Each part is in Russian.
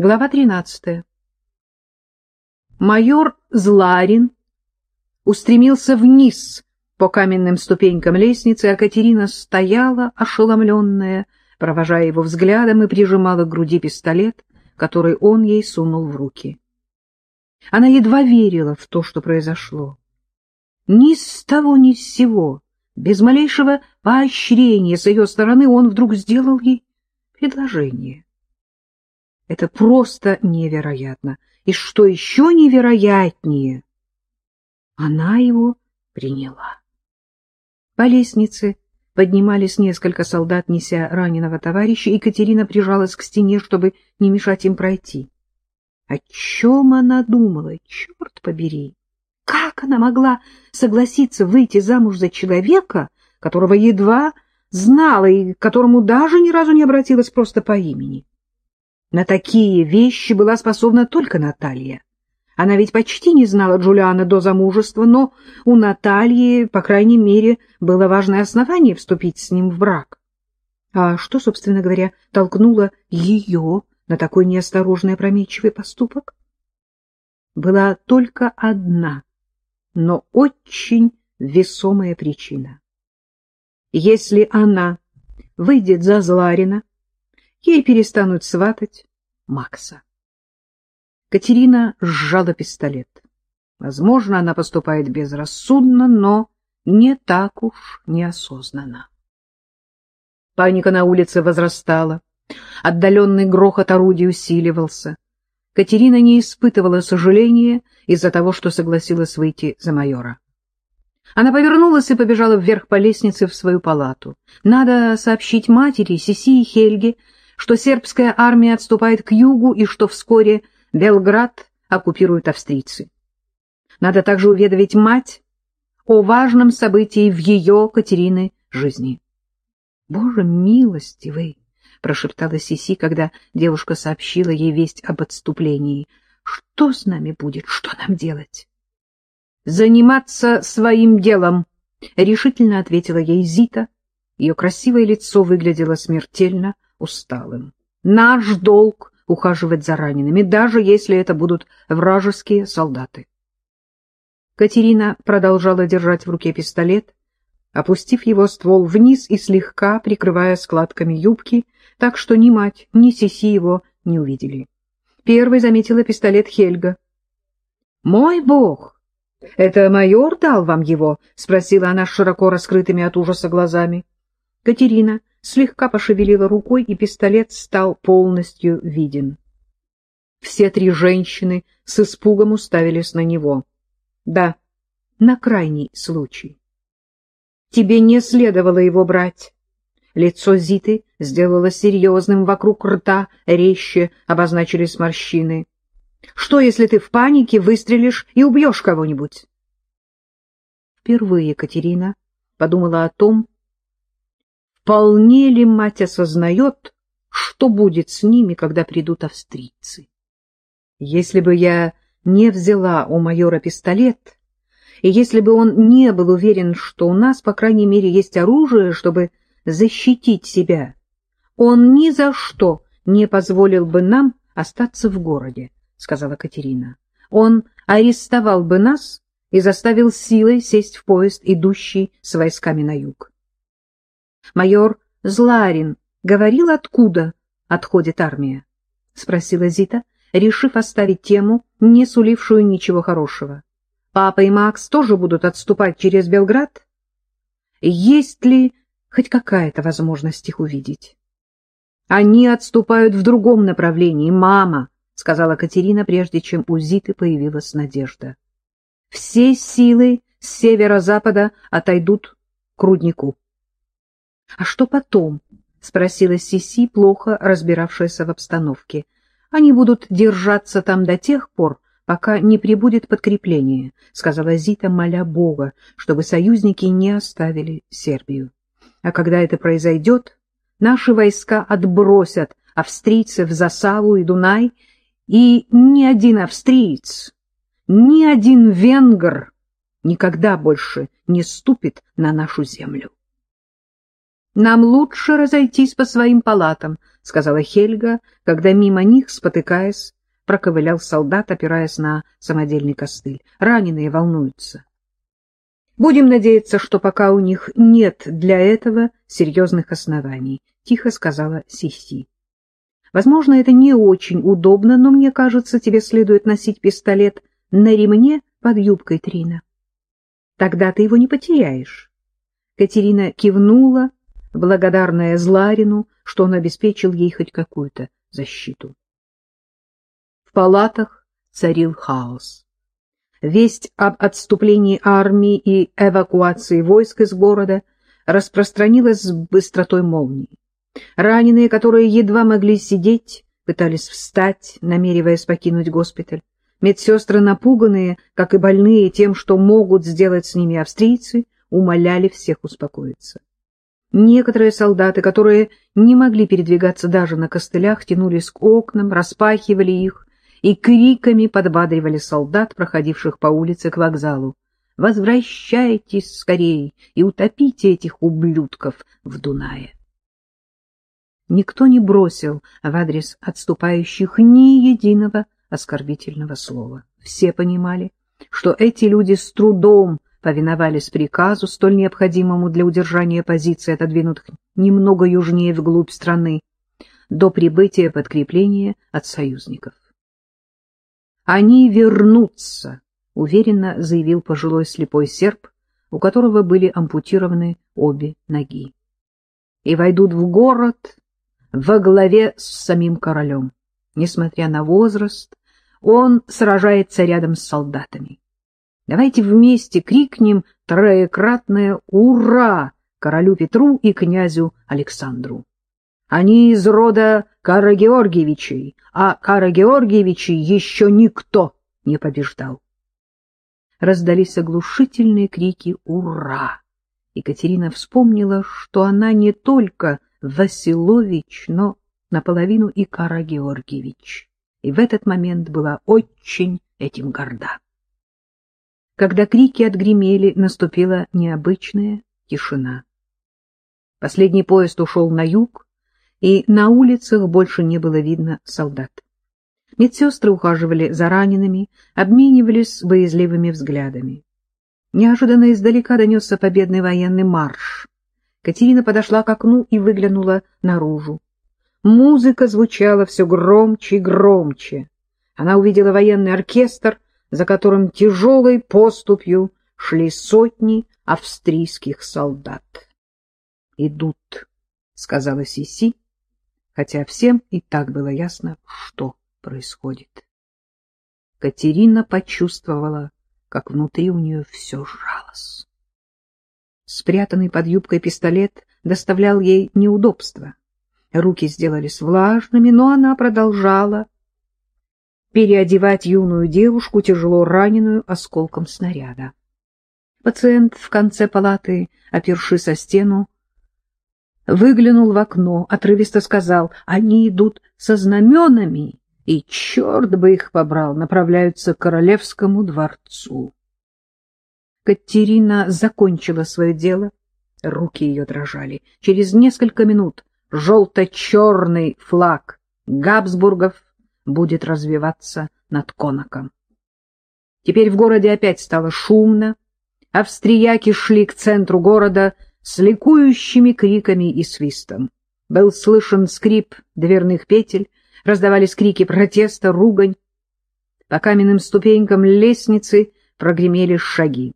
Глава 13. Майор Зларин устремился вниз по каменным ступенькам лестницы, а Катерина стояла, ошеломленная, провожая его взглядом, и прижимала к груди пистолет, который он ей сунул в руки. Она едва верила в то, что произошло. Ни с того ни с сего, без малейшего поощрения с ее стороны, он вдруг сделал ей предложение. Это просто невероятно. И что еще невероятнее, она его приняла. По лестнице поднимались несколько солдат, неся раненого товарища, и Катерина прижалась к стене, чтобы не мешать им пройти. О чем она думала, черт побери? Как она могла согласиться выйти замуж за человека, которого едва знала и которому даже ни разу не обратилась просто по имени? На такие вещи была способна только Наталья. Она ведь почти не знала Джулиана до замужества, но у Натальи, по крайней мере, было важное основание вступить с ним в брак. А что, собственно говоря, толкнуло ее на такой неосторожный опрометчивый поступок? Была только одна, но очень весомая причина. Если она выйдет за Зларина, ей перестанут сватать Макса. Катерина сжала пистолет. Возможно, она поступает безрассудно, но не так уж неосознанно. Паника на улице возрастала. Отдаленный грохот орудий усиливался. Катерина не испытывала сожаления из-за того, что согласилась выйти за майора. Она повернулась и побежала вверх по лестнице в свою палату. Надо сообщить матери, Сиси и Хельге, что сербская армия отступает к югу и что вскоре Белград оккупируют австрийцы. Надо также уведомить мать о важном событии в ее, Катерины, жизни. — Боже милостивый! — прошептала Сиси, когда девушка сообщила ей весть об отступлении. — Что с нами будет? Что нам делать? — Заниматься своим делом, — решительно ответила ей Зита. Ее красивое лицо выглядело смертельно усталым. Наш долг — ухаживать за ранеными, даже если это будут вражеские солдаты. Катерина продолжала держать в руке пистолет, опустив его ствол вниз и слегка прикрывая складками юбки, так что ни мать, ни Сиси его не увидели. Первой заметила пистолет Хельга. — Мой бог! Это майор дал вам его? — спросила она широко раскрытыми от ужаса глазами. Катерина слегка пошевелила рукой, и пистолет стал полностью виден. Все три женщины с испугом уставились на него. Да, на крайний случай. Тебе не следовало его брать. Лицо Зиты сделало серьезным, вокруг рта резче обозначились морщины. Что, если ты в панике выстрелишь и убьешь кого-нибудь? Впервые Катерина подумала о том, Вполне ли мать осознает, что будет с ними, когда придут австрийцы? Если бы я не взяла у майора пистолет, и если бы он не был уверен, что у нас, по крайней мере, есть оружие, чтобы защитить себя, он ни за что не позволил бы нам остаться в городе, — сказала Катерина. Он арестовал бы нас и заставил силой сесть в поезд, идущий с войсками на юг. Майор Зларин говорил, откуда отходит армия? — спросила Зита, решив оставить тему, не сулившую ничего хорошего. — Папа и Макс тоже будут отступать через Белград? Есть ли хоть какая-то возможность их увидеть? — Они отступают в другом направлении, мама, — сказала Катерина, прежде чем у Зиты появилась надежда. — Все силы с северо-запада отойдут к руднику. — А что потом? — спросила Сиси, плохо разбиравшаяся в обстановке. — Они будут держаться там до тех пор, пока не прибудет подкрепление, — сказала Зита, моля Бога, чтобы союзники не оставили Сербию. А когда это произойдет, наши войска отбросят австрийцев за Саву и Дунай, и ни один австриец, ни один венгр никогда больше не ступит на нашу землю. Нам лучше разойтись по своим палатам, — сказала Хельга, когда мимо них, спотыкаясь, проковылял солдат, опираясь на самодельный костыль. Раненые волнуются. Будем надеяться, что пока у них нет для этого серьезных оснований, — тихо сказала Сиси. Возможно, это не очень удобно, но мне кажется, тебе следует носить пистолет на ремне под юбкой Трина. Тогда ты его не потеряешь. Катерина кивнула, благодарная Зларину, что он обеспечил ей хоть какую-то защиту. В палатах царил хаос. Весть об отступлении армии и эвакуации войск из города распространилась с быстротой молнии. Раненые, которые едва могли сидеть, пытались встать, намереваясь покинуть госпиталь. Медсестры, напуганные, как и больные, тем, что могут сделать с ними австрийцы, умоляли всех успокоиться. Некоторые солдаты, которые не могли передвигаться даже на костылях, тянулись к окнам, распахивали их и криками подбадривали солдат, проходивших по улице к вокзалу. «Возвращайтесь скорее и утопите этих ублюдков в Дунае!» Никто не бросил в адрес отступающих ни единого оскорбительного слова. Все понимали, что эти люди с трудом повиновались приказу, столь необходимому для удержания позиции, отодвинутых немного южнее вглубь страны, до прибытия подкрепления от союзников. «Они вернутся», — уверенно заявил пожилой слепой серб, у которого были ампутированы обе ноги, «и войдут в город во главе с самим королем. Несмотря на возраст, он сражается рядом с солдатами. Давайте вместе крикнем троекратное «Ура!» королю Петру и князю Александру. Они из рода Карагеоргиевичей, а Карагеоргиевичей еще никто не побеждал. Раздались оглушительные крики «Ура!» Екатерина вспомнила, что она не только Василович, но наполовину и Карагеоргиевич, и в этот момент была очень этим горда. Когда крики отгремели, наступила необычная тишина. Последний поезд ушел на юг, и на улицах больше не было видно солдат. Медсестры ухаживали за ранеными, обменивались боязливыми взглядами. Неожиданно издалека донесся победный военный марш. Катерина подошла к окну и выглянула наружу. Музыка звучала все громче и громче. Она увидела военный оркестр, за которым тяжелой поступью шли сотни австрийских солдат. «Идут», — сказала Сиси, хотя всем и так было ясно, что происходит. Катерина почувствовала, как внутри у нее все сжалось. Спрятанный под юбкой пистолет доставлял ей неудобства. Руки сделались влажными, но она продолжала переодевать юную девушку, тяжело раненую осколком снаряда. Пациент в конце палаты, оперши со стену, выглянул в окно, отрывисто сказал, они идут со знаменами, и черт бы их побрал, направляются к королевскому дворцу. Катерина закончила свое дело, руки ее дрожали. Через несколько минут желто-черный флаг Габсбургов будет развиваться над Конаком. Теперь в городе опять стало шумно. Австрияки шли к центру города с ликующими криками и свистом. Был слышен скрип дверных петель, раздавались крики протеста, ругань. По каменным ступенькам лестницы прогремели шаги.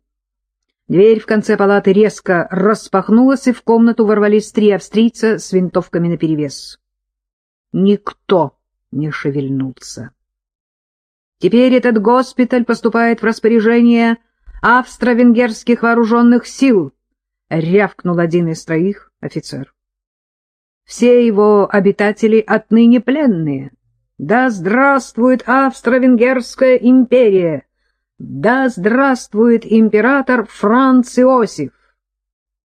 Дверь в конце палаты резко распахнулась, и в комнату ворвались три австрийца с винтовками наперевес. Никто не шевельнулся. Теперь этот госпиталь поступает в распоряжение австро-венгерских вооруженных сил, — рявкнул один из троих офицер. Все его обитатели отныне пленные. Да здравствует Австро-Венгерская империя! Да здравствует император Франц Иосиф!